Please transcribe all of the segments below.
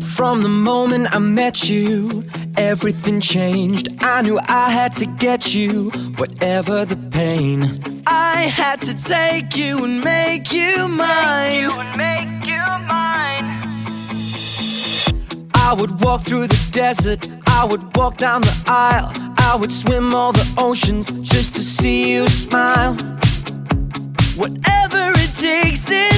From the moment I met you, everything changed. I knew I had to get you, whatever the pain. I had to take you and make you mine. I would walk through the desert, I would walk down the aisle, I would swim all the oceans just to see you smile. Whatever it takes is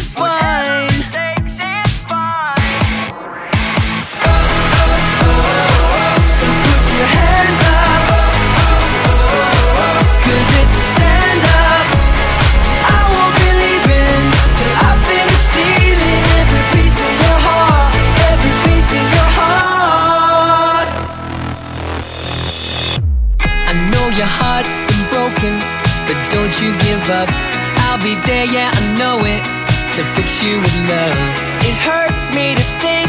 know your heart's been broken, but don't you give up. I'll be there, yeah, I know it, to fix you with love. It hurts me to think